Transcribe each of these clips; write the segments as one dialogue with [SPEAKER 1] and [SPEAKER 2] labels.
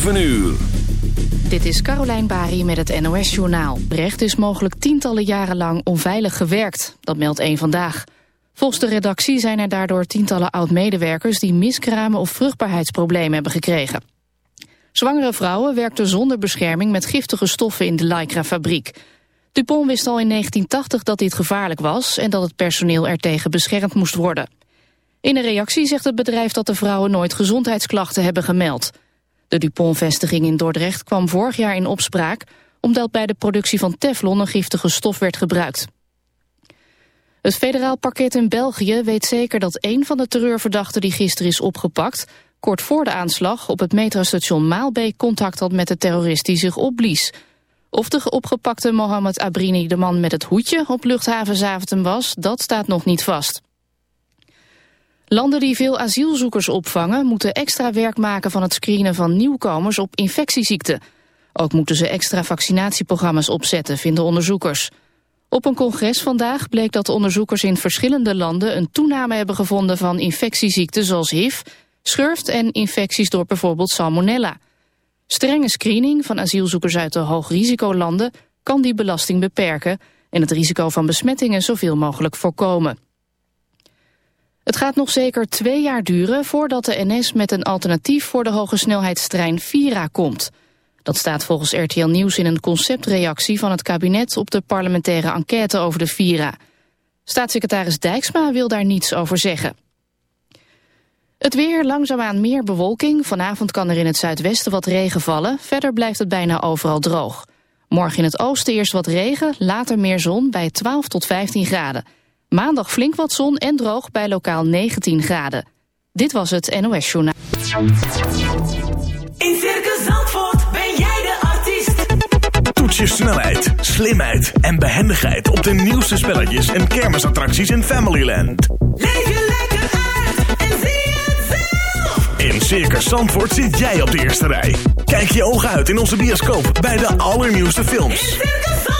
[SPEAKER 1] 7 uur.
[SPEAKER 2] Dit is Carolijn Bari met het NOS Journaal. Brecht is mogelijk tientallen jaren lang onveilig gewerkt. Dat meldt één Vandaag. Volgens de redactie zijn er daardoor tientallen oud-medewerkers... die miskramen of vruchtbaarheidsproblemen hebben gekregen. Zwangere vrouwen werkten zonder bescherming met giftige stoffen in de Lycra-fabriek. Dupont wist al in 1980 dat dit gevaarlijk was... en dat het personeel ertegen beschermd moest worden. In een reactie zegt het bedrijf dat de vrouwen nooit gezondheidsklachten hebben gemeld. De Dupont-vestiging in Dordrecht kwam vorig jaar in opspraak... omdat bij de productie van Teflon een giftige stof werd gebruikt. Het federaal parket in België weet zeker dat een van de terreurverdachten die gisteren is opgepakt... kort voor de aanslag op het metrostation Maalbeek contact had met de terrorist die zich opblies... Of de opgepakte Mohammed Abrini de man met het hoedje op luchthaven Zaventem was, dat staat nog niet vast. Landen die veel asielzoekers opvangen moeten extra werk maken van het screenen van nieuwkomers op infectieziekten. Ook moeten ze extra vaccinatieprogramma's opzetten, vinden onderzoekers. Op een congres vandaag bleek dat onderzoekers in verschillende landen een toename hebben gevonden van infectieziekten zoals HIV, schurft en infecties door bijvoorbeeld salmonella. Strenge screening van asielzoekers uit de hoogrisicolanden kan die belasting beperken en het risico van besmettingen zoveel mogelijk voorkomen. Het gaat nog zeker twee jaar duren voordat de NS met een alternatief voor de hogesnelheidstrein Vira komt. Dat staat volgens RTL Nieuws in een conceptreactie van het kabinet op de parlementaire enquête over de Vira. Staatssecretaris Dijksma wil daar niets over zeggen. Het weer, langzaamaan meer bewolking. Vanavond kan er in het zuidwesten wat regen vallen. Verder blijft het bijna overal droog. Morgen in het oosten eerst wat regen, later meer zon bij 12 tot 15 graden. Maandag flink wat zon en droog bij lokaal 19 graden. Dit was het NOS Journaal.
[SPEAKER 3] In Circus Zandvoort ben jij de artiest.
[SPEAKER 1] Toets je snelheid, slimheid en behendigheid op de nieuwste spelletjes en kermisattracties in Familyland.
[SPEAKER 3] Leef je lekker uit en zie het zelf.
[SPEAKER 1] In Circus Zandvoort zit jij op de eerste rij. Kijk je ogen uit in onze bioscoop bij de allernieuwste
[SPEAKER 3] In
[SPEAKER 1] films.
[SPEAKER 3] Circus Zandvoort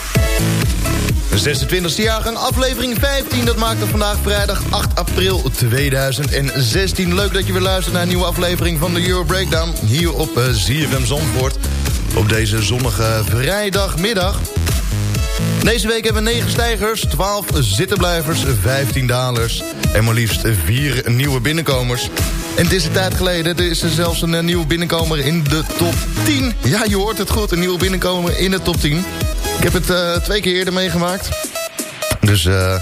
[SPEAKER 4] 26e jaargang, aflevering 15. Dat maakt het vandaag vrijdag 8 april 2016. Leuk dat je weer luistert naar een nieuwe aflevering van de Euro Breakdown. Hier op uh, ZFM Zandvoort. Op deze zonnige vrijdagmiddag. Deze week hebben we 9 stijgers, 12 zittenblijvers, 15 dalers... en maar liefst 4 nieuwe binnenkomers. En het is een tijd geleden, er is er zelfs een nieuwe binnenkomer in de top 10. Ja, je hoort het goed, een nieuwe binnenkomer in de top 10. Ik heb het uh, twee keer eerder meegemaakt. Dus uh,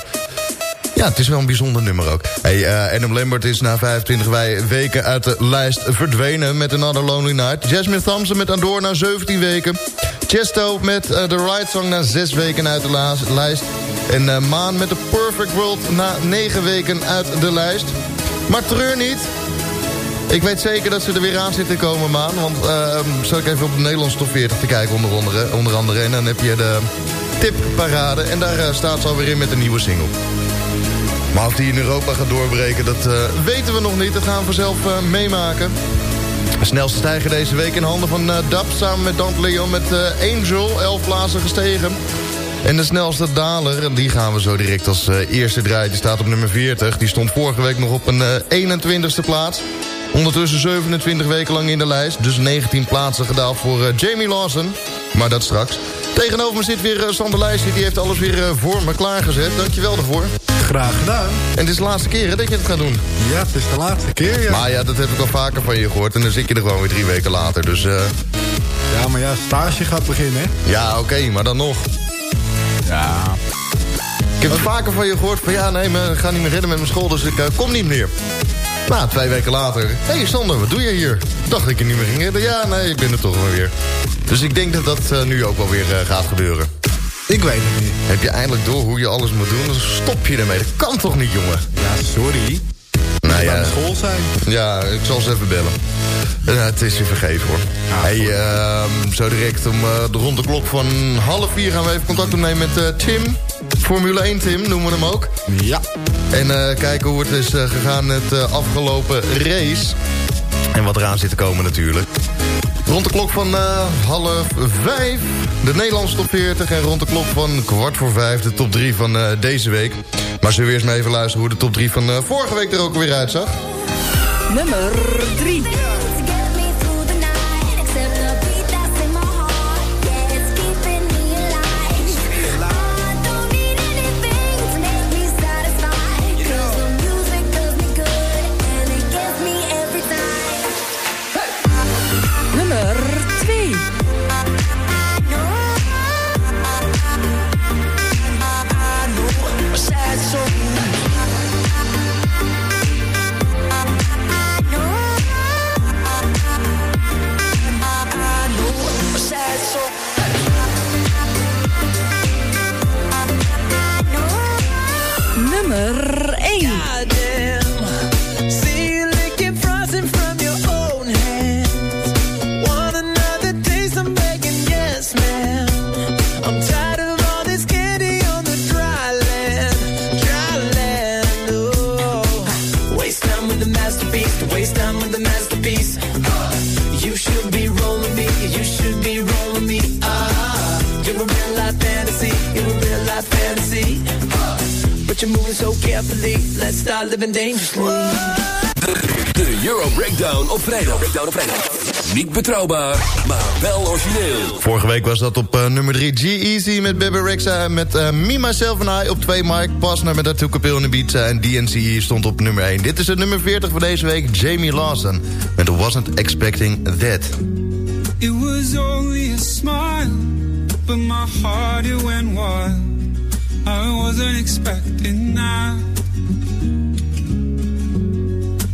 [SPEAKER 4] ja, het is wel een bijzonder nummer ook. Hey, uh, Adam Lambert is na 25 weken uit de lijst verdwenen met Another Lonely Night. Jasmine Thompson met Andor na 17 weken. Chesto met The Right Song na 6 weken uit de lijst. En Maan met The Perfect World na 9 weken uit de lijst. Maar treur niet. Ik weet zeker dat ze er weer aan zitten komen, Maan. Want uh, ik even op de Nederlandse top 40 te kijken onder andere. Onder andere en dan heb je de tipparade. En daar uh, staat ze alweer in met een nieuwe single. Maar of die in Europa gaat doorbreken, dat uh, weten we nog niet. Dat gaan we vanzelf uh, meemaken. Snelste stijger deze week in handen van Dab samen met Dante Leon met Angel. 11 plaatsen gestegen. En de snelste daler, die gaan we zo direct als eerste draaien. Die staat op nummer 40. Die stond vorige week nog op een 21ste plaats. Ondertussen 27 weken lang in de lijst. Dus 19 plaatsen gedaald voor uh, Jamie Lawson. Maar dat straks. Tegenover me zit weer uh, Sander Lijstje. Die heeft alles weer uh, voor me klaargezet. Dankjewel daarvoor.
[SPEAKER 5] Graag gedaan.
[SPEAKER 4] En het is de laatste keer hè, dat je het gaat doen.
[SPEAKER 5] Ja, het is de laatste keer, ja.
[SPEAKER 4] Maar ja, dat heb ik al vaker van je gehoord. En dan zit je er gewoon weer drie weken later. Dus,
[SPEAKER 5] Ja, maar ja, stage gaat beginnen, hè?
[SPEAKER 4] Ja, oké, okay, maar dan nog.
[SPEAKER 5] Ja.
[SPEAKER 4] Ik heb het vaker van je gehoord van... Ja, nee, ik ga niet meer redden met mijn school, dus ik kom niet meer. Nou, twee weken later. Hé hey Sander, wat doe je hier? Dacht ik je niet meer ging redden. Ja, nee, ik ben er toch wel weer. Dus ik denk dat dat uh, nu ook wel weer uh, gaat gebeuren.
[SPEAKER 5] Ik weet het niet.
[SPEAKER 4] Heb je eindelijk door hoe je alles moet doen? Dan stop je ermee. Dat kan toch niet, jongen?
[SPEAKER 5] Ja, sorry.
[SPEAKER 4] Nou ja.
[SPEAKER 5] Aan school zijn.
[SPEAKER 4] Ja, ik zal ze even bellen. Uh, het is je vergeven hoor.
[SPEAKER 5] Ja,
[SPEAKER 4] hey, uh, zo direct om uh, de rond de klok van half vier gaan we even contact opnemen met Tim. Formule 1 Tim noemen we hem ook.
[SPEAKER 5] Ja.
[SPEAKER 4] En kijken hoe het is gegaan met afgelopen race. En wat eraan zit te komen natuurlijk. Rond de klok van half vijf de Nederlandse top 40. En rond de klok van kwart voor vijf de top 3 van deze week. Maar zullen we eerst maar even luisteren hoe de top 3 van vorige week er ook weer uitzag?
[SPEAKER 6] Nummer 3.
[SPEAKER 7] Living dangerously. De, de Euro Breakdown op vrijdag. Breakdown op vrijdag. Niet betrouwbaar, maar wel origineel.
[SPEAKER 4] Vorige week was dat op uh, nummer 3 G-Easy met Bebe Rexha met uh, Me, Myself and I. Op 2 Mike Pasner met Atu Capil in de Beats en DNC stond op nummer 1. Dit is het nummer 40 voor deze week. Jamie Lawson met Wasn't Expecting That.
[SPEAKER 8] It was only a smile, but my heart it went wild. I wasn't expecting that.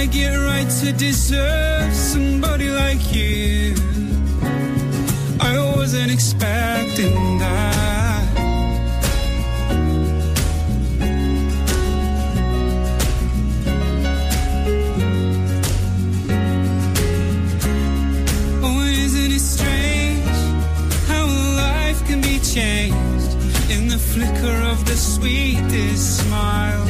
[SPEAKER 8] what did I get right to deserve somebody like you? I wasn't expecting that. Oh, isn't it strange how life can be changed in the flicker of the sweetest smile?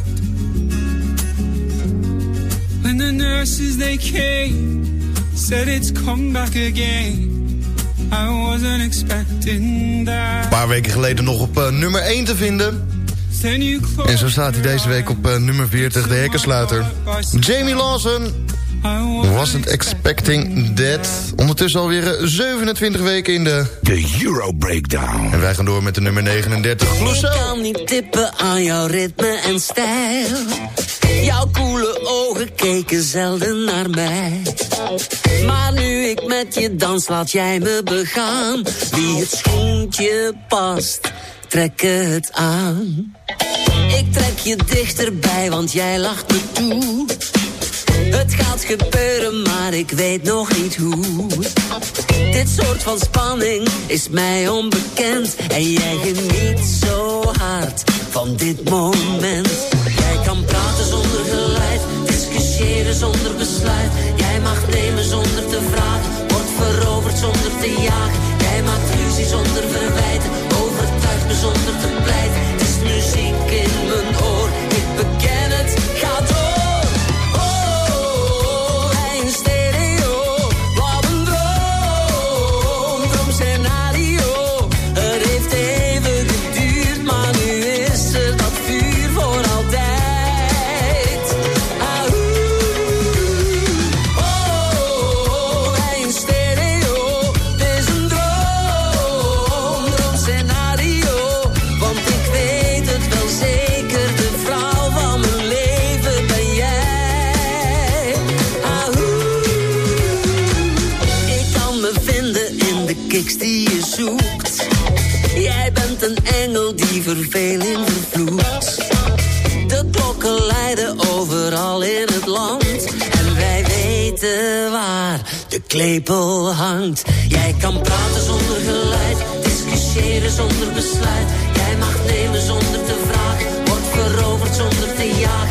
[SPEAKER 8] The nurses they came, said it's come back again. I wasn't expecting that.
[SPEAKER 4] Een paar weken geleden nog op eh, nummer 1 te vinden. En zo staat hij deze week op eh, nummer 40, de hekkensluiter. Jamie Lawson. Wasn't expecting that. Ondertussen alweer eh, 27 weken in de...
[SPEAKER 1] De Euro Breakdown.
[SPEAKER 4] En wij gaan door met de nummer 39. Clouseau.
[SPEAKER 9] Ik kan niet tippen aan jouw ritme en stijl. Jouw koele ogen keken zelden naar mij. Maar nu ik met je dans, laat jij me begaan. Wie het schoentje past, trek het aan. Ik trek je dichterbij, want jij lacht me toe. Het gaat gebeuren, maar ik weet nog niet hoe. Dit soort van spanning is mij onbekend. En jij geniet zo hard van dit moment. Jij kan praten discussiëren zonder besluit. Jij mag nemen zonder te vragen, wordt veroverd zonder te jagen. Jij maakt ruzie zonder verwijten, overtuigt me zonder te pleiten. Het is muziek in mijn oor, ik beken die verveling vervloekt. De klokken luiden overal in het land. En wij weten waar de klepel hangt. Jij kan praten zonder geluid, discussiëren zonder besluit. Jij mag nemen zonder te vragen, wordt veroverd zonder te jagen.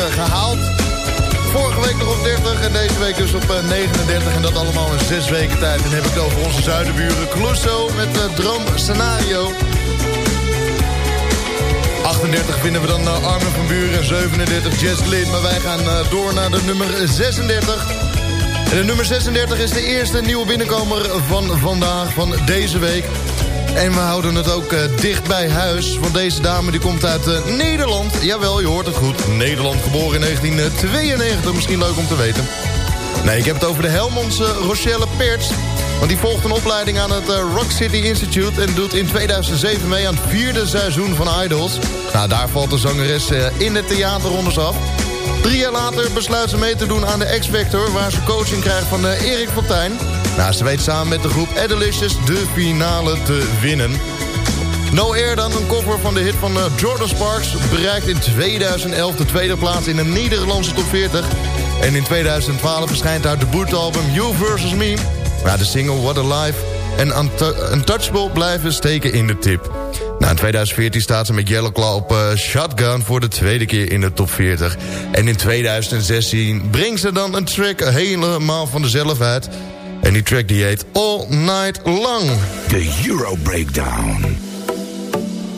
[SPEAKER 4] Gehaald. Vorige week nog op 30 en deze week dus op eh, 39. En dat allemaal in 6 weken tijd. En dan heb ik het over onze zuidenburen Clouseau met uh, Droom Scenario. 38 vinden we dan Armin van Buren en 37 Jess Glynn. Maar wij gaan door naar de nummer 36. En de nummer 36 is de eerste nieuwe binnenkomer van vandaag, van deze week. En we houden het ook uh, dicht bij huis. Want deze dame die komt uit uh, Nederland. Jawel, je hoort het goed. Nederland, geboren in 1992. Misschien leuk om te weten. Nee, ik heb het over de Helmondse Rochelle Perts. Want die volgt een opleiding aan het Rock City Institute... en doet in 2007 mee aan het vierde seizoen van Idols. Nou, daar valt de zangeres in de theaterrondes af. Drie jaar later besluit ze mee te doen aan de X-Factor... waar ze coaching krijgt van Erik Fontijn. Nou, ze weet samen met de groep Adelicious de finale te winnen. No Air dan, een cover van de hit van uh, Jordan Sparks... bereikt in 2011 de tweede plaats in de Nederlandse top 40. En in 2012 verschijnt haar debuutalbum You Versus Me. Ja, de single What a Life en Untouchable blijven steken in de tip. Nou, in 2014 staat ze met Yellow Claw op uh, Shotgun voor de tweede keer in de top 40. En in 2016 brengt ze dan een track helemaal van dezelfde uit... En die track die heet All Night Long.
[SPEAKER 10] De Euro Breakdown.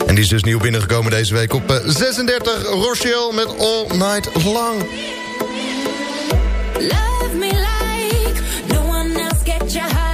[SPEAKER 4] En die is dus nieuw binnengekomen deze week op uh, 36. Rochelle met All Night Long.
[SPEAKER 11] Love me like no one else get you higher.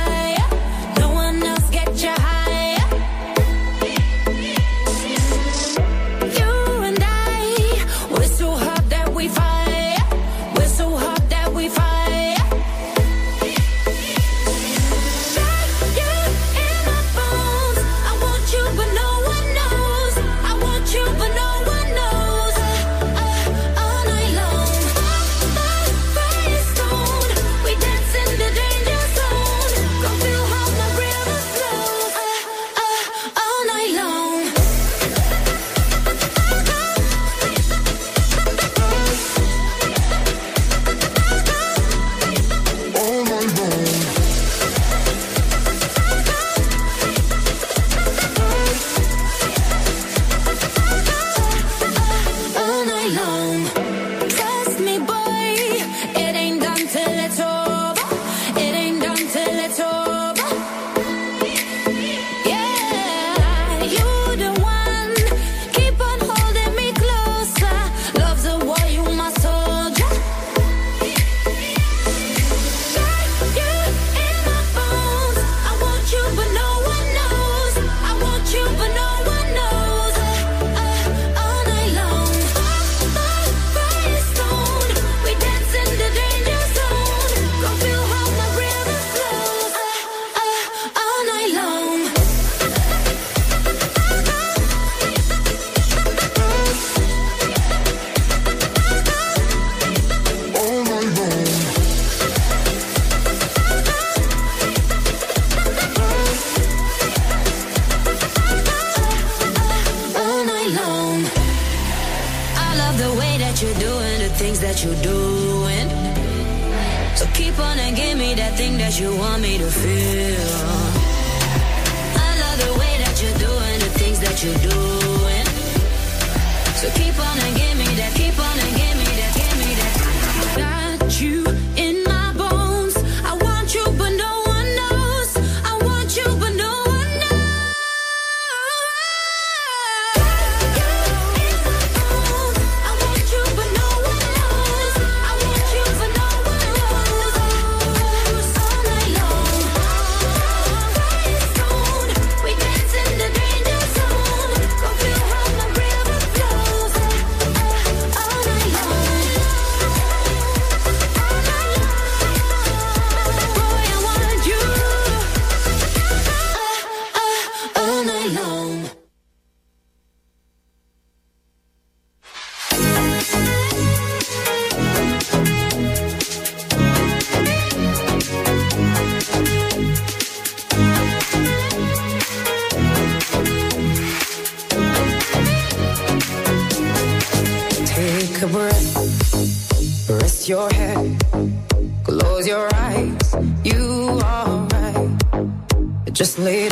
[SPEAKER 12] Just leave.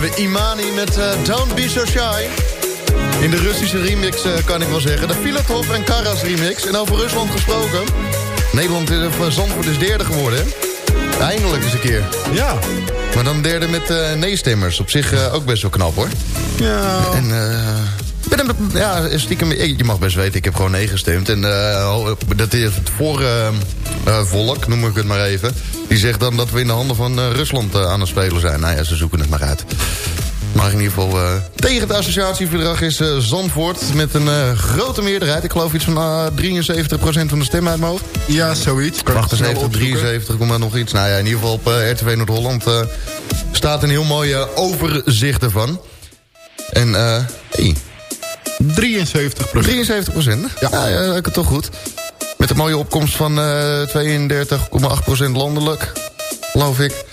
[SPEAKER 4] Vinden we Imani met eh, Don't Be So Shy. In de Russische remix eh, kan ik wel zeggen. De Filatov en Karas remix. En over Rusland gesproken. Nederland is, of, Zandvoort is derde geworden, hè? Eindelijk eens een keer.
[SPEAKER 5] Ja.
[SPEAKER 4] Maar dan derde met eh nee-stemmers. Op zich eh, ook best wel knap, hoor.
[SPEAKER 5] Ja.
[SPEAKER 4] En eh, ja, stiekem, je mag best weten, ik heb gewoon nee gestemd. En eh, dat is het voor eh, eh, volk, noem ik het maar even. Die zegt dan dat we in de handen van eh, Rusland eh, aan het spelen zijn. Nou ja, ze zoeken het maar uit. Maar in ieder geval eh, tegen het associatieverdrag is eh, Zandvoort met een grote meerderheid. Ik geloof iets van eh 73% van de stemmen uit mijn hoofd.
[SPEAKER 5] Ja, zoiets. Kan ik snel
[SPEAKER 4] 78,
[SPEAKER 5] opzoeken.
[SPEAKER 4] 73, kom maar nog iets. Nou ja, in ieder geval op RTV Noord-Holland staat een heel mooi overzicht ervan. En eh hey,
[SPEAKER 5] 73%
[SPEAKER 4] 73 procent. Ja, ja, ja, het toch goed. Met een mooie opkomst van eh 32,8% landelijk, geloof ik.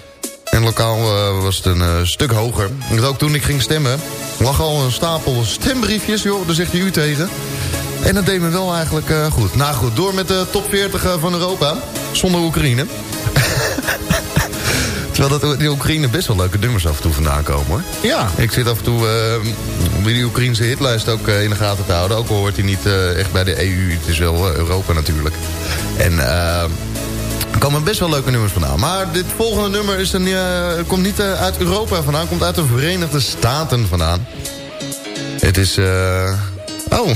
[SPEAKER 4] En lokaal eh, was het een eh, stuk hoger. En ook toen ik ging stemmen, lag al een stapel stembriefjes. Joh, daar zegt u tegen. En dat deed me wel eigenlijk eh, goed. Nou goed, door met de top 40 eh, van Europa. Zonder Oekraïne. Terwijl dat die Oekraïne best wel leuke nummers af en toe vandaan komen hoor.
[SPEAKER 5] Ja.
[SPEAKER 4] Ik zit af en toe eh, om die Oekraïnse hitlijst ook eh, in de gaten te houden. Ook al hoort hij niet eh, echt bij de EU. Het is wel eh, Europa natuurlijk. En eh, er komen best wel leuke nummers vandaan. Maar dit volgende nummer is een, eh, komt niet uit Europa vandaan. Komt uit de Verenigde Staten vandaan. Het is... eh, oh,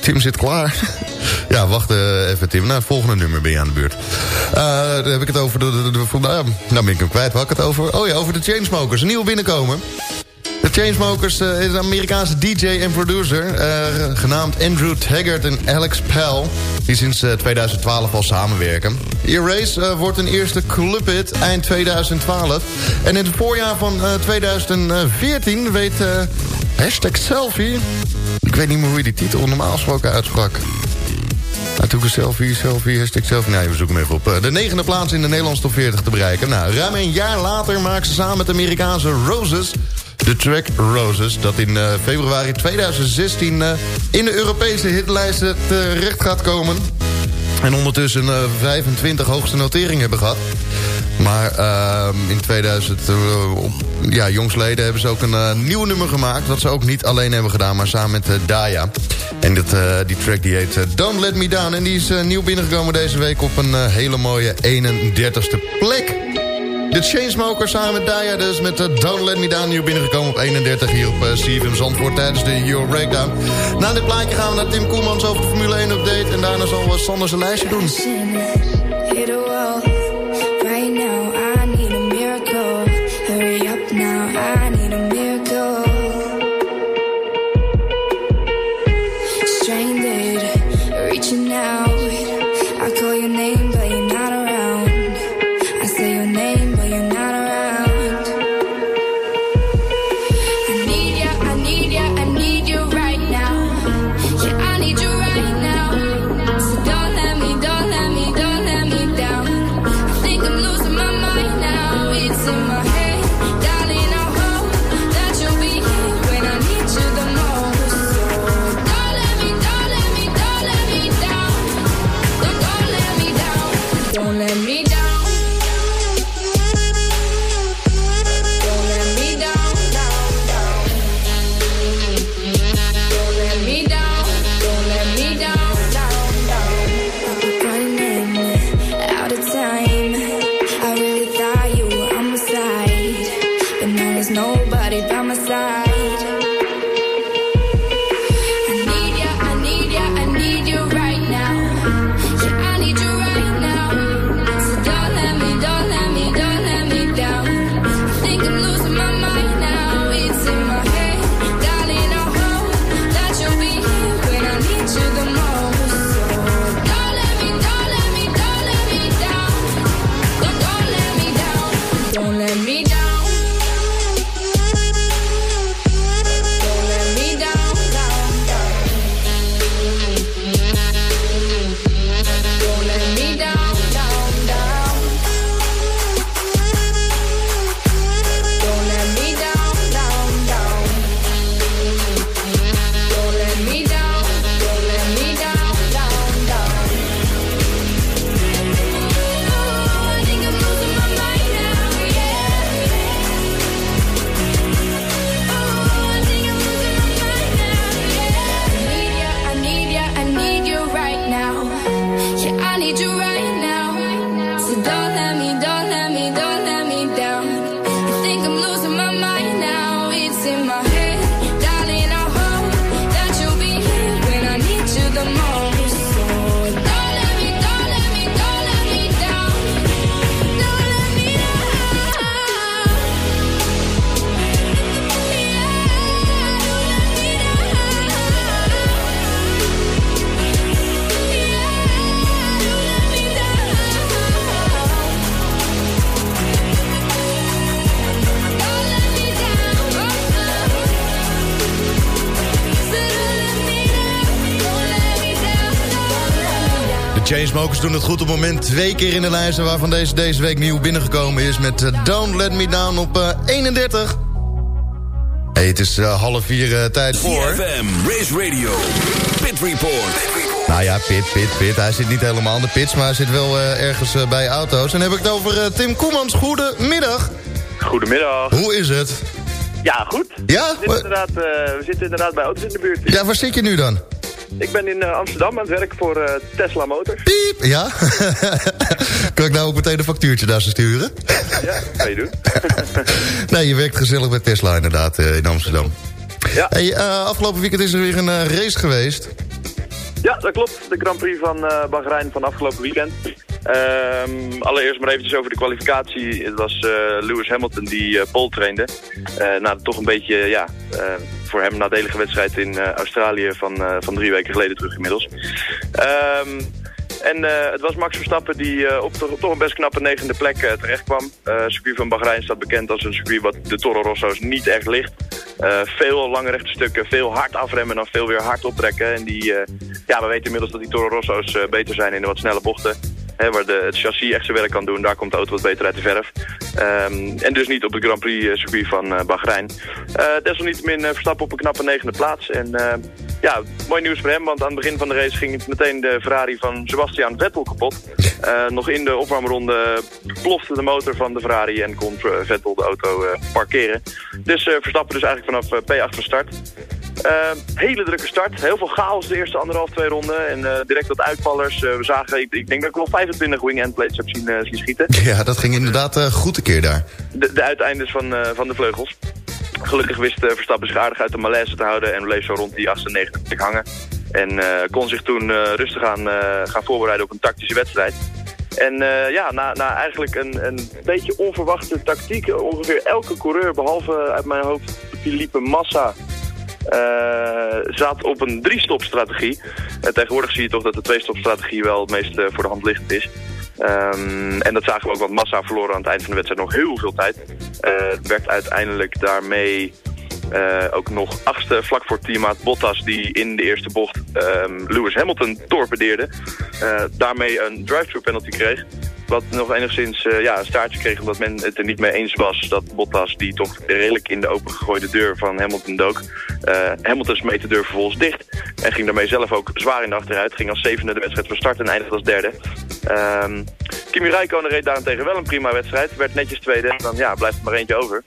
[SPEAKER 4] Tim zit klaar. ja, wacht eh, even Tim. Nou, het volgende nummer ben je aan de beurt. Eh, dan heb ik het over... De, de, de, de- nou, nou ben ik hem kwijt. Waar had ik het over? Oh ja, over de Chainsmokers. Een nieuwe binnenkomen. Chainsmokers eh, is een Amerikaanse DJ en producer... eh, genaamd Andrew Taggart en Alex Pell... die sinds eh, 2012 al samenwerken. Erase eh, wordt een eerste clubhit eind 2012. En in het voorjaar van eh, 2014 weet... eh, hashtag selfie... Ik weet niet meer hoe je die titel normaal gesproken uitsprak. Nou, toen een selfie, selfie, hashtag selfie. Nee, we zoeken hem even op. Eh, De negende plaats in de Nederlandse top 40 te bereiken. Nou, ruim een jaar later maken ze samen met de Amerikaanse Roses... de track Roses, dat in eh, februari 2016... eh, in de Europese hitlijsten terecht gaat komen. En ondertussen eh 25 hoogste noteringen hebben gehad.
[SPEAKER 13] Maar ehm, in 2000, eh, op, ja, jongsleden hebben ze ook een nieuw nummer gemaakt... wat ze ook niet alleen hebben gedaan, maar samen met Daya. En dat, die track die heet Don't Let Me Down. En die is nieuw binnengekomen deze week op een hele mooie 31ste plek. De Chainsmokers samen met Daya dus met eh, Don't Let Me Down... nieuw binnengekomen op 31 hier op uh, CFM Zandvoort tijdens de Euro Breakdown. Na dit plaatje gaan we naar Tim Koemans over de Formule 1 update... en daarna zal uh, Sander zijn lijstje doen. De Chainsmokers doen het goed op het moment. Twee keer in de lijsten waarvan deze deze week nieuw binnengekomen is... met eh, Don't Let Me Down op eh, 31. Hey, het is eh, half vier eh, tijd voor...
[SPEAKER 3] CFM, Race Radio, Pit Report.
[SPEAKER 13] Nou ja, Pit, Pit, Pit. Hij zit niet helemaal in de pits, maar hij zit wel eh, ergens eh, bij auto's. En dan heb ik het over eh, Tim Koemans. Goedemiddag.
[SPEAKER 14] Goedemiddag.
[SPEAKER 13] Hoe is het?
[SPEAKER 14] Ja, goed.
[SPEAKER 13] Ja?
[SPEAKER 14] We zitten, inderdaad, eh, we zitten inderdaad bij auto's in de buurt.
[SPEAKER 13] Ja, waar zit je nu dan?
[SPEAKER 14] Ik ben in eh, Amsterdam aan het werk voor eh, Tesla Motors.
[SPEAKER 13] Piep, ja? kan ik nou ook meteen een factuurtje daar sturen?
[SPEAKER 14] Ja, kan je doen.
[SPEAKER 13] nee, je werkt gezellig bij Tesla inderdaad eh, in Amsterdam.
[SPEAKER 14] Ja.
[SPEAKER 13] Hey, afgelopen weekend is er weer een race geweest.
[SPEAKER 14] Ja, dat klopt. De Grand Prix van Bahrein van afgelopen weekend. Ehm, allereerst maar eventjes over de kwalificatie. Het was eh, Lewis Hamilton die eh pole trainde. Eh na toch een beetje, ja, voor hem nadelige wedstrijd in Australië van, van drie weken geleden terug inmiddels. Ehm, en het was Max Verstappen die op toch, een best knappe negende plek eh, terecht circuit van Bahrein staat bekend als een circuit wat de Toro Rosso's niet echt ligt. Veel lange rechte stukken, veel hard afremmen en dan veel weer hard optrekken. En die, ja, we weten inmiddels dat die Toro Rosso's beter zijn in de wat snelle bochten. Waar de, het chassis echt zijn werk kan doen. Daar komt de auto wat beter uit de verf. Ehm, en dus niet op het Grand Prix eh, circuit van eh, Bahrein. Eh, desalniettemin Verstappen op een knappe negende plaats. En ja, mooi nieuws voor hem. Want aan het begin van de race ging meteen de Ferrari van Sebastian Vettel kapot. Nog in de opwarmronde plofte de motor van de Ferrari en kon Vettel de auto parkeren. Dus eh, Verstappen dus eigenlijk vanaf eh, P8 van start. Eh, hele drukke start. Heel veel chaos de eerste anderhalf, twee ronden. En eh, direct wat uitvallers. Eh, we zagen, ik, ik denk dat ik wel 25 wing end plates heb zien, eh, zien schieten.
[SPEAKER 4] Ja, dat ging inderdaad goed een keer daar.
[SPEAKER 14] De, de uiteindes van, van de vleugels. Gelukkig wist Verstappen zich aardig uit de malaise te houden. En bleef zo rond die 98 plek hangen. En kon zich toen rustig aan gaan voorbereiden op een tactische wedstrijd. En ja, na, na eigenlijk een, een beetje onverwachte tactiek, ongeveer elke coureur, behalve uit mijn hoofd Philippe Massa, zat op een drie-stop-strategie. Eh, tegenwoordig zie je toch dat de twee-stop-strategie wel het meest eh, voor de hand liggend is. Ehm, en dat zagen we ook, want Massa verloren aan het eind van de wedstrijd nog heel veel tijd. Eh, Het werd uiteindelijk daarmee eh, ook nog achtste vlak voor teammaat Bottas die in de eerste bocht ehm, Lewis Hamilton torpedeerde. Eh, daarmee een drive-thru penalty kreeg. Wat nog enigszins eh, ja, een staartje kreeg omdat men het er niet mee eens was dat Bottas die toch redelijk in de opengegooide deur van Hamilton dook. eh Hamilton smeet de deur vervolgens dicht en ging daarmee zelf ook zwaar in de achteruit. Ging als zevende de wedstrijd van start en eindigde als derde. Ehm Kimi Räikkönen reed daarentegen wel een prima wedstrijd. Werd netjes tweede en dan ja, blijft er maar eentje over.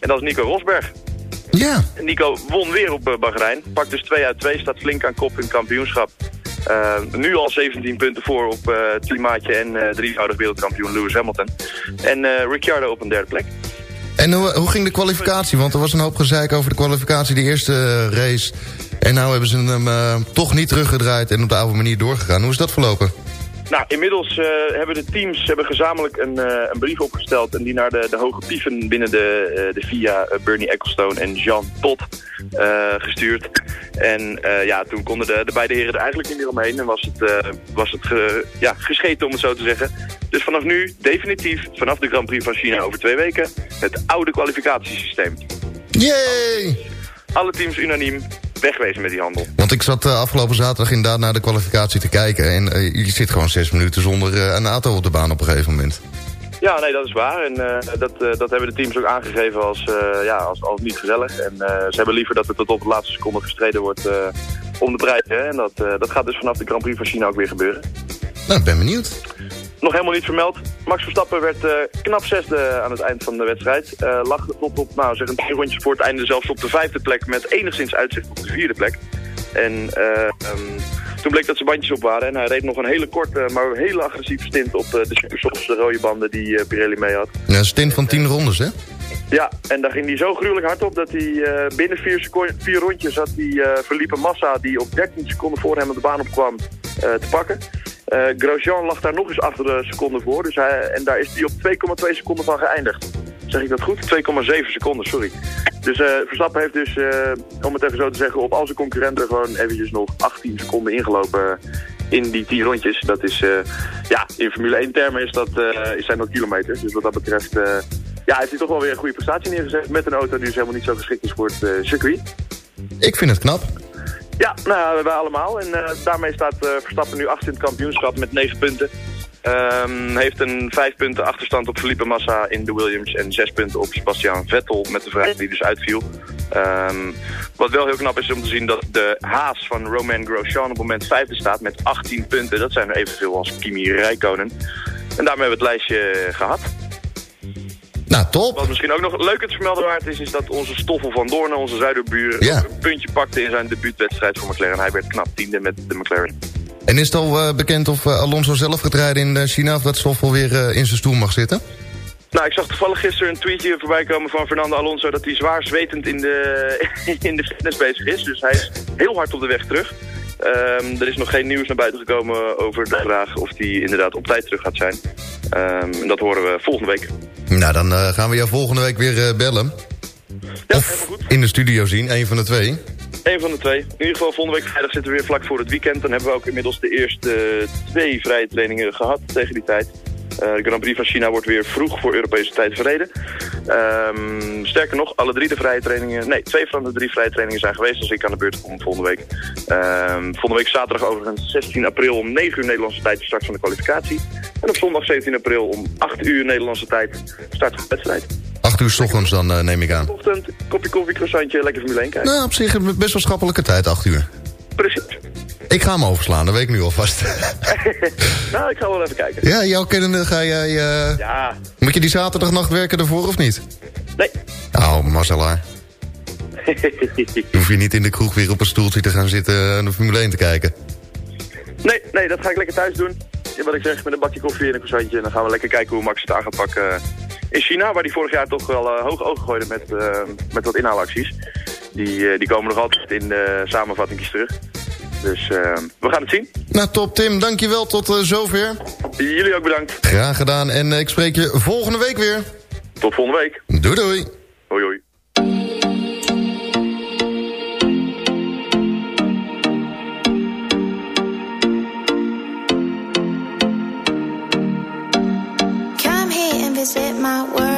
[SPEAKER 14] En dat is Nico Rosberg.
[SPEAKER 4] Ja.
[SPEAKER 14] Nico won weer op eh, Bahrein. Pakt dus 2 uit 2, staat flink aan kop in kampioenschap. Eh, nu al 17 punten voor op eh teammaatje en eh, drievoudig wereldkampioen Lewis Hamilton. En eh, Ricciardo op een derde plek.
[SPEAKER 4] En hoe, ging de kwalificatie? Want er was een hoop gezeik over de kwalificatie, de eerste race. En nou hebben ze hem toch niet teruggedraaid en op de oude manier doorgegaan. Hoe is dat verlopen?
[SPEAKER 14] Nou, inmiddels eh, hebben de teams hebben gezamenlijk een, eh, een brief opgesteld... en die naar de, de hoge pieven binnen de, eh, de eh, Bernie Ecclestone en Jean Todt, eh, gestuurd. En ja, toen konden de, de beide heren er eigenlijk niet meer omheen... en was het, was het ge- ja, gescheten, om het zo te zeggen. Dus vanaf nu, definitief, vanaf de Grand Prix van China over twee weken... het oude kwalificatiesysteem.
[SPEAKER 4] Yay!
[SPEAKER 14] Alle teams unaniem wegwezen met die handel.
[SPEAKER 4] Want ik zat eh, afgelopen zaterdag inderdaad naar de kwalificatie te kijken. En eh, je zit gewoon zes minuten zonder eh, een auto op de baan op een gegeven moment.
[SPEAKER 14] Ja, nee, dat is waar. En dat, dat hebben de teams ook aangegeven als, ja, als, als niet gezellig. En ze hebben liever dat het tot op de laatste seconde gestreden wordt om de prijs. Hè? En dat, dat gaat dus vanaf de Grand Prix van China ook weer gebeuren.
[SPEAKER 4] Nou, ik ben benieuwd.
[SPEAKER 14] Nog helemaal niet vermeld. Max Verstappen werd eh, knap zesde aan het eind van de wedstrijd. Eh, lag tot op, nou zeg een twee rondjes voor het einde zelfs op de vijfde plek met enigszins uitzicht op de vierde plek. En eh, ehm, toen bleek dat ze bandjes op waren en hij reed nog een hele korte, maar hele agressieve stint op de Supersofts, de rode banden die Pirelli mee had.
[SPEAKER 4] Ja, een stint van tien rondes, hè?
[SPEAKER 14] Ja, en daar ging hij zo gruwelijk hard op dat hij binnen vier, seconden, vier rondjes had eh Felipe Massa, die op 13 seconden voor hem op de baan opkwam, eh, te pakken. Eh Grosjean lag daar nog eens achter de seconden voor, dus hij, en daar is hij op 2,2 seconden van geëindigd. Zeg ik dat goed? 2,7 seconden, sorry. Dus eh, Verstappen heeft dus, eh, om het even zo te zeggen, op al zijn concurrenten gewoon eventjes nog 18 seconden ingelopen in die 10 rondjes. Dat is, ja, in Formule 1 termen is dat, zijn dat kilometers. Dus wat dat betreft, ja, heeft hij toch wel weer een goede prestatie neergezet met een auto die dus helemaal niet zo geschikt is voor het circuit.
[SPEAKER 4] Ik vind het knap.
[SPEAKER 14] Ja, nou, wij allemaal. En eh, daarmee staat eh, Verstappen nu achter in het kampioenschap met 9 punten. Ehm, heeft een 5 punten achterstand op Felipe Massa in de Williams en 6 punten op Sebastian Vettel met de vraag die dus uitviel. Ehm, wat wel heel knap is om te zien dat de haas van Roman Grosjean op het moment vijfde staat met 18 punten. Dat zijn er evenveel als Kimi Räikkönen. En daarmee hebben we het lijstje gehad.
[SPEAKER 4] Nou, top.
[SPEAKER 14] Wat misschien ook nog leuk het vermelden waard is, is dat onze Stoffel van Doorn, onze zuiderbuur,
[SPEAKER 4] Ja.
[SPEAKER 14] een puntje pakte in zijn debuutwedstrijd voor McLaren. Hij werd knap tiende met de McLaren.
[SPEAKER 4] En is het al eh, bekend of eh, Alonso zelf gaat rijden in eh, China... of dat Stoffel weer in zijn stoel mag zitten?
[SPEAKER 14] Nou, ik zag toevallig gisteren een tweetje voorbij komen van Fernando Alonso... dat hij zwaar zwetend in de, in de fitness bezig is. Dus hij is heel hard op de weg terug. Ehm, er is nog geen nieuws naar buiten gekomen over de vraag of hij inderdaad op tijd terug gaat zijn. En dat horen we volgende week.
[SPEAKER 4] Nou, dan eh, gaan we jou volgende week weer eh, bellen. of in de studio zien, een van de twee.
[SPEAKER 14] Eén van de twee. In ieder geval volgende week vrijdag zitten we weer vlak voor het weekend. Dan hebben we ook inmiddels de eerste twee vrije trainingen gehad tegen die tijd. Eh, de Grand Prix van China wordt weer vroeg voor Europese tijd verreden. Ehm, sterker nog, alle drie de vrije trainingen... Nee, twee van de drie vrije trainingen zijn geweest als ik aan de beurt kom volgende week. Ehm, volgende week zaterdag overigens 16 april om 9 uur Nederlandse tijd start van de kwalificatie. En op zondag 17 april om 8 uur Nederlandse tijd start van de wedstrijd.
[SPEAKER 4] 8 uur s ochtends dan, eh, neem ik aan.
[SPEAKER 14] Ochtend, kopje koffie, croissantje, lekker Formule 1 kijken.
[SPEAKER 4] Nou, op zich best wel schappelijke tijd, 8 uur.
[SPEAKER 14] Precies.
[SPEAKER 4] Ik ga hem overslaan, dat weet ik nu alvast.
[SPEAKER 14] nou, ik ga wel even kijken.
[SPEAKER 4] ja, jouw kennende ga jij... eh,
[SPEAKER 14] Ja,
[SPEAKER 4] Moet je die zaterdagnacht werken ervoor of niet?
[SPEAKER 14] nee.
[SPEAKER 4] Nou, Marcella. Je hoef je niet in de kroeg weer op een stoeltje te gaan zitten en de Formule 1 te kijken.
[SPEAKER 14] nee, nee, dat ga ik lekker thuis doen. Ja, wat ik zeg, met een bakje koffie en een croissantje. En dan gaan we lekker kijken hoe Max het aan gaat pakken eh, in China. Waar die vorig jaar toch wel eh, hoog ogen gooide met, eh, met wat inhaalacties. Die, eh, die komen nog altijd in de samenvattingjes terug. Dus eh, we gaan het zien.
[SPEAKER 4] Nou, top Tim, dankjewel tot eh, zover.
[SPEAKER 14] Jullie ook bedankt.
[SPEAKER 4] Graag gedaan en eh, ik spreek je volgende week weer.
[SPEAKER 14] Tot volgende week.
[SPEAKER 4] Doei doei.
[SPEAKER 14] Hoi hoi.
[SPEAKER 15] Come here and visit my world,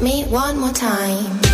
[SPEAKER 15] me one more time.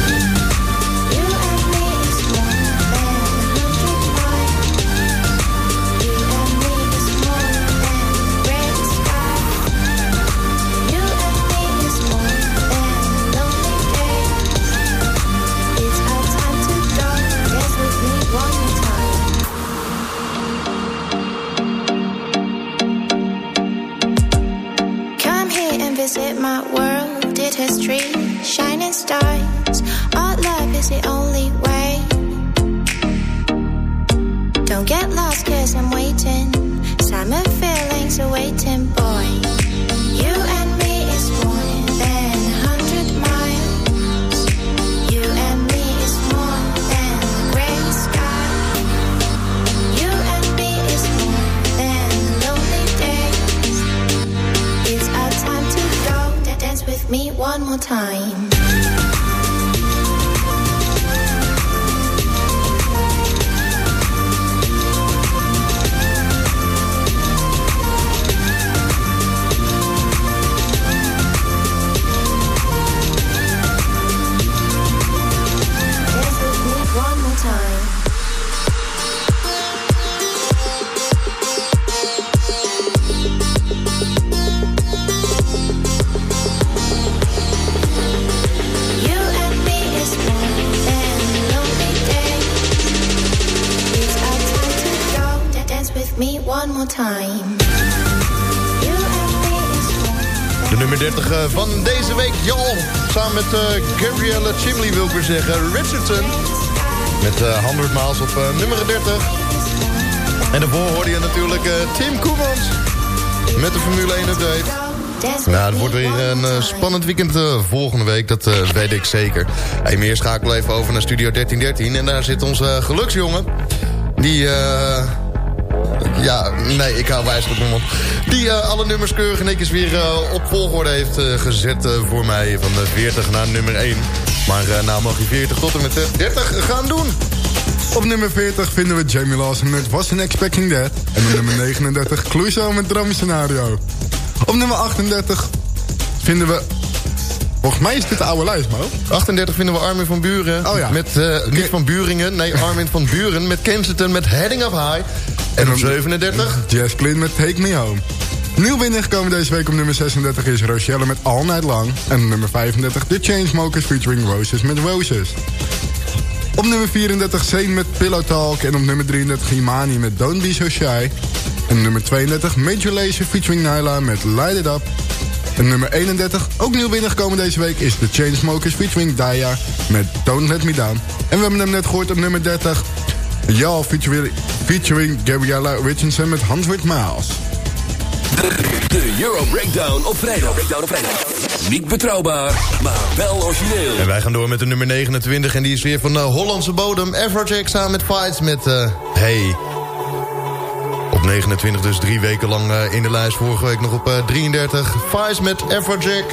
[SPEAKER 4] Weer zeggen. Richardson. Met eh 100 miles op eh, nummer 30. En daarvoor hoorde je natuurlijk eh, Tim Koemans. Met de Formule 1 update. Nou, het wordt weer een eh, spannend weekend eh, volgende week. Dat eh, weet ik zeker. Hey, meer schakelen even over naar Studio 1313. En daar zit onze geluksjongen. Die... eh ja, nee, ik hou wijselijk mijn mond. Die eh, alle nummers keurig netjes weer eh, op volgorde heeft eh, gezet eh, voor mij. Van de 40 naar nummer 1. Maar eh, nou mag je 40 tot en met de 30 gaan doen.
[SPEAKER 5] Op nummer 40 vinden we Jamie Lawson met Wasn't Expecting That. En op nummer 39 Clueso met Drama Scenario. Op nummer 38 vinden we... Volgens mij is dit de oude lijst, Mo.
[SPEAKER 4] 38 vinden we Armin van Buren.
[SPEAKER 5] Oh ja.
[SPEAKER 4] Met, eh, niet van Buringen, nee, Armin van Buren met Kensington met Heading Up High. En op 37...
[SPEAKER 5] Jazz Clean met Take Me Home. Nieuw binnengekomen deze week op nummer 36 is Rochelle met All Night Long. En nummer 35 The Chainsmokers featuring Roses met Roses. Op nummer 34 Zane met Pillow Talk. En op nummer 33 Imani met Don't Be So Shy. En nummer 32 Major Lazer featuring Nyla met Light It Up. En nummer 31, ook nieuw binnengekomen deze week, is The Chainsmokers featuring Daya met Don't Let Me Down. En we hebben hem net gehoord op nummer 30. Y'all featuring, featuring Gabriella Richardson met 100 Miles.
[SPEAKER 7] De Euro Breakdown op vrijdag. Breakdown op vrijdag. Niet betrouwbaar, maar wel origineel.
[SPEAKER 4] En wij gaan door met de nummer 29 en die is weer van de Hollandse bodem. Afrojack samen met Fights met uh, Hey. Op 29 dus drie weken lang uh, in de lijst. Vorige week nog op uh, 33. Fights met Afrojack.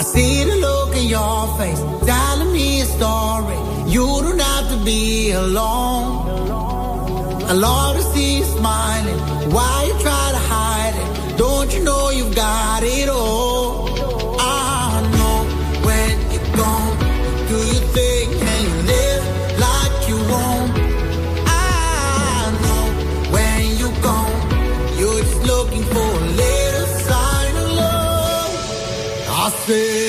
[SPEAKER 16] I see the look in your face, telling me a story. You don't have to be alone. I love to see you smiling. Why you try to hide it? Don't you know you've got it all? I know when you're gone, do your thing and you live like you won't. I know when you're gone, you're just looking for a little sign of love. I said,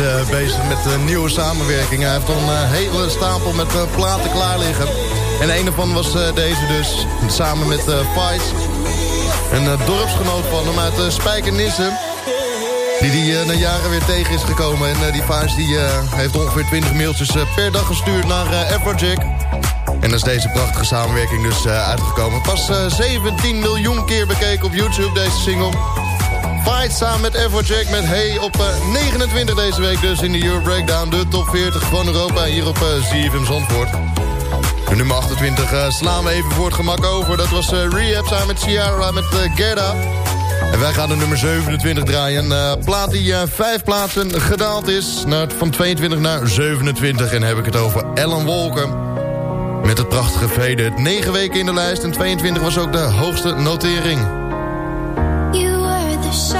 [SPEAKER 4] eh, bezig met nieuwe samenwerking. Hij heeft al een eh, hele stapel met eh, platen klaar liggen. En een ervan was deze dus. Samen met Fights. Een dorpsgenoot van hem uit uh, Spijkenisse. Die die na jaren weer tegen is gekomen. En die Fights die, heeft ongeveer 20 mailtjes per dag gestuurd naar Everjack. En dan is deze prachtige samenwerking dus uitgekomen. Pas eh, 17 miljoen keer bekeken op YouTube, deze single. Fight samen met Everjack met Hey op eh, 29 deze week dus in de Euro Breakdown. De top 40 van Europa hier op ZFM Zandvoort. De nummer 28 eh, slaan we even voor het gemak over. Dat was eh, Rehab samen met Ciara met eh, Gerda. En wij gaan de nummer 27 draaien. Een eh, plaat die eh, vijf plaatsen gedaald is. Naar, van 22 naar 27. En heb ik het over Ellen Walker. Met het prachtige Fade. 9 weken in de lijst. En 22 was ook de hoogste notering.
[SPEAKER 15] You were the shadow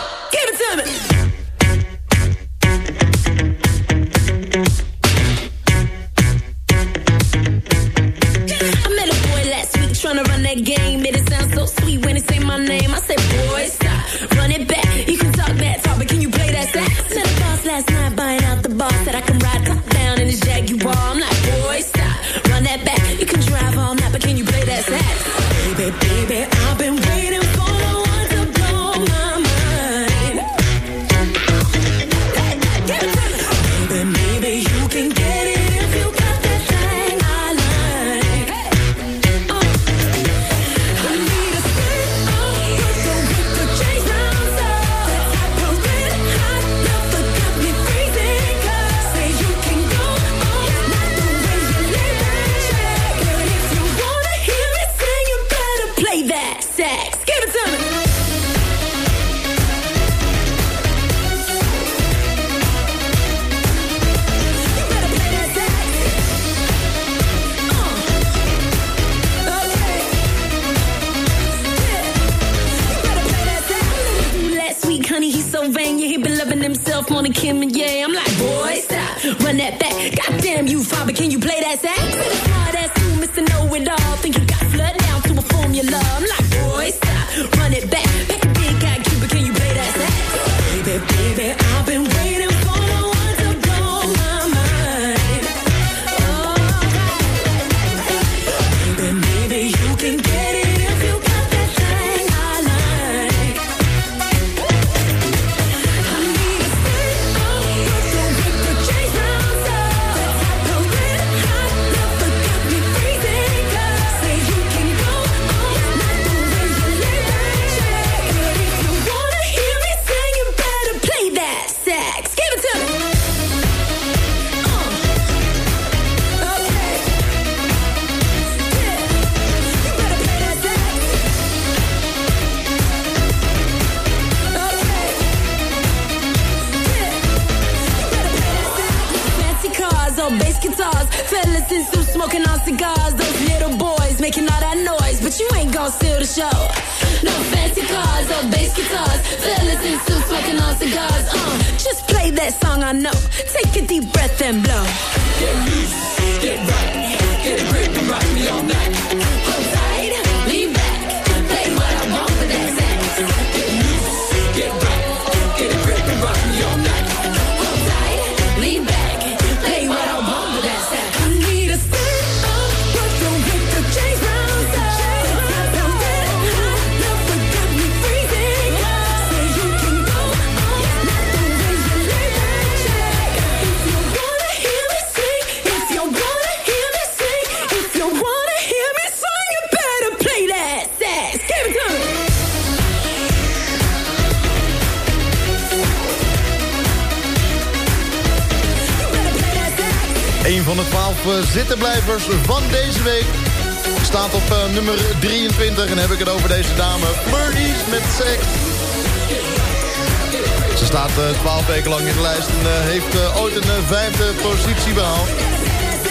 [SPEAKER 4] zittenblijvers van deze week. Staat op eh, nummer 23 en heb ik het over deze dame. Murdy's met seks. Ze staat eh, uh, 12 weken lang in de lijst en eh, heeft ooit een vijfde positie behaald.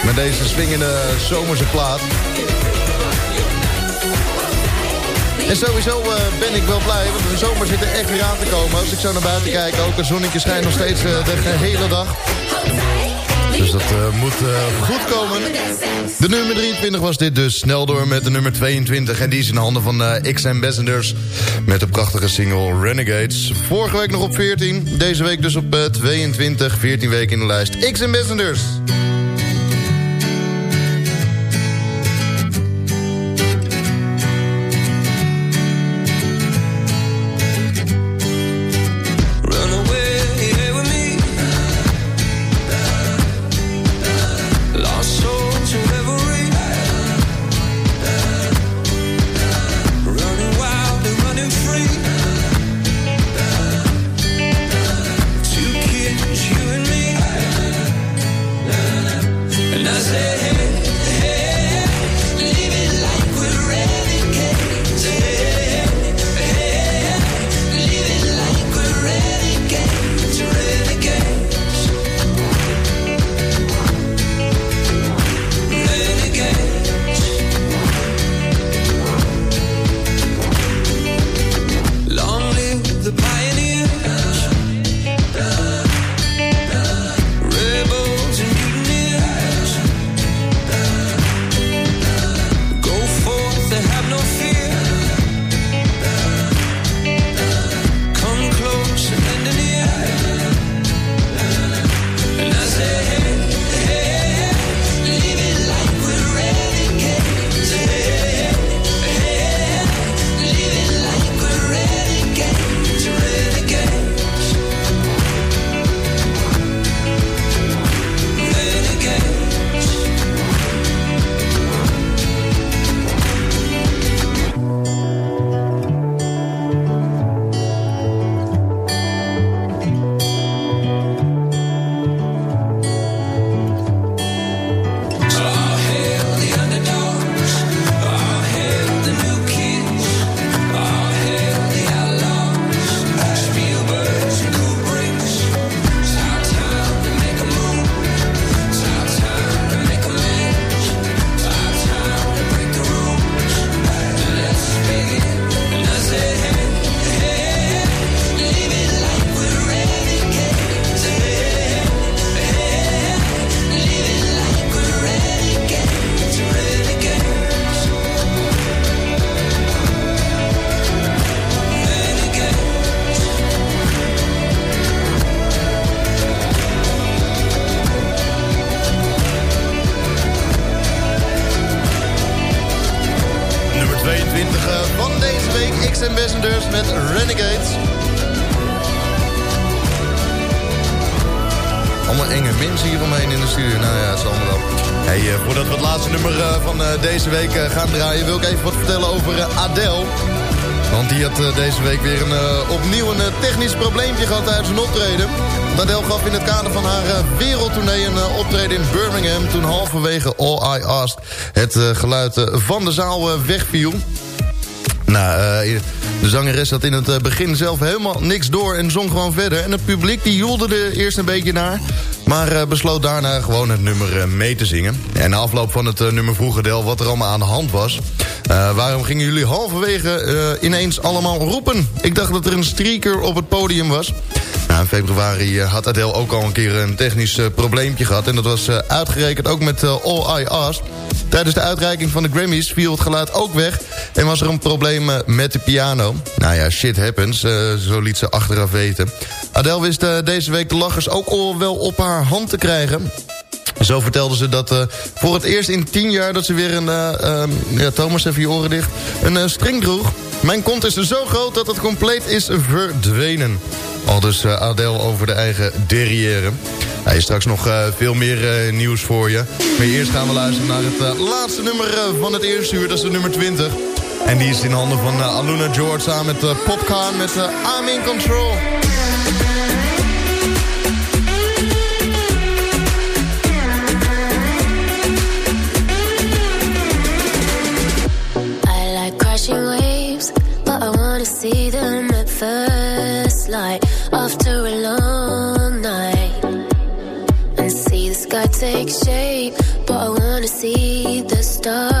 [SPEAKER 4] Met deze swingende zomerse plaat. En sowieso ben ik wel blij, want de zomer zit er echt weer aan te komen. Als ik zo naar buiten kijk, ook een zonnetje schijnt nog steeds de hele dag. Dus dat eh, moet uh, goed komen. De nummer 23 was dit dus. Snel door met de nummer 22. En die is in de handen van eh, uh, X-Ambassadors. Met de prachtige single Renegades. Vorige week nog op 14. Deze week dus op 22. 14 weken in de lijst. X-Ambassadors. dizer. Week gaan draaien... wil ik even wat vertellen over Adele. Want die had deze week weer een, opnieuw een technisch probleempje gehad tijdens zijn optreden. Adele gaf in het kader van haar wereldtournee een optreden in Birmingham... toen halverwege All I Asked het geluid van de zaal wegviel. Nou, de zangeres had in het begin zelf helemaal niks door en zong gewoon verder. En het publiek die joelde er eerst een beetje naar... Maar besloot daarna gewoon het nummer mee te zingen. En na afloop van het nummer vroeg Adele wat er allemaal aan de hand was. waarom gingen jullie halverwege ineens allemaal roepen? Ik dacht dat er een streaker op het podium was. Nou, in februari had Adele ook al een keer een technisch probleempje gehad. En dat was uitgerekend ook met All I Asked. Tijdens de uitreiking van de Grammys viel het geluid ook weg... en was er een probleem met de piano. Nou ja, shit happens, zo liet ze achteraf weten. Adele wist deze week de lachers ook al wel op haar hand te krijgen... Zo vertelde ze dat uh, voor het eerst in tien jaar dat ze weer een... Uh, um, ja, Thomas, even je oren dicht. Een uh, string droeg. Mijn kont is zo groot dat het compleet is verdwenen. Al dus Adele over de eigen derrière. Hij is straks nog veel meer nieuws voor je. Maar eerst gaan we luisteren naar het laatste nummer van het eerste uur. Dat is de nummer 20. En die is in handen van Aluna George samen met Popcorn met I'm in Control.
[SPEAKER 11] Shape. But I wanna see the stars